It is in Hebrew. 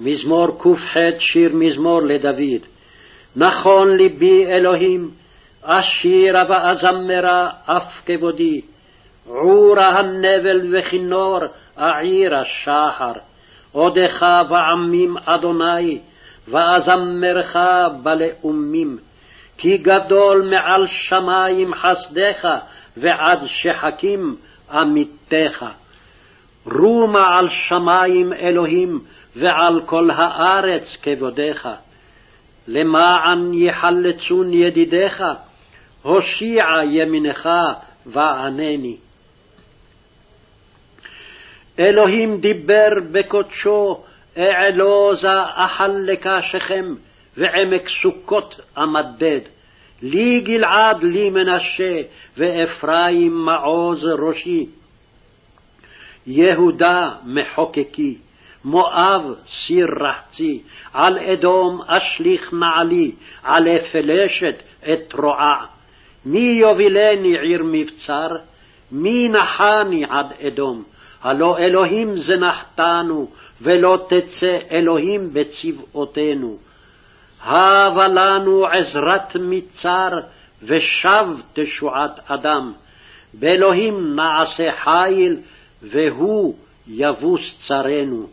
מזמור ק"ח שיר מזמור לדוד. נכון ליבי אלוהים, אשירה ואזמרה אף כבודי. עורה הנבל וכינור, אעירה שחר. עודך בעמים אדוני, ואזמרך בלאומים. כי גדול מעל שמים חסדך, ועד שחקים עמיתך. רומה על שמים אלוהים, ועל כל הארץ כבודך. למען יחלצון ידידיך, הושיע ימינך וענני. אלוהים דיבר בקודשו, אעלוזה אחלקה שכם, ועמק סוכות אמדד. לי גלעד לי מנשה, ואפרים מעוז ראשי. יהודה מחוקקי, מואב סיר רחצי, על אדום אשליך נעלי, עלי פלשת אתרועע. מי יובילני עיר מבצר? מי נחני עד אדום? הלא אלוהים זנחתנו, ולא תצא אלוהים בצבאותינו. הבה לנו עזרת מצר, ושב תשועת אדם. באלוהים נעשה חיל, והוא יבוס צרינו.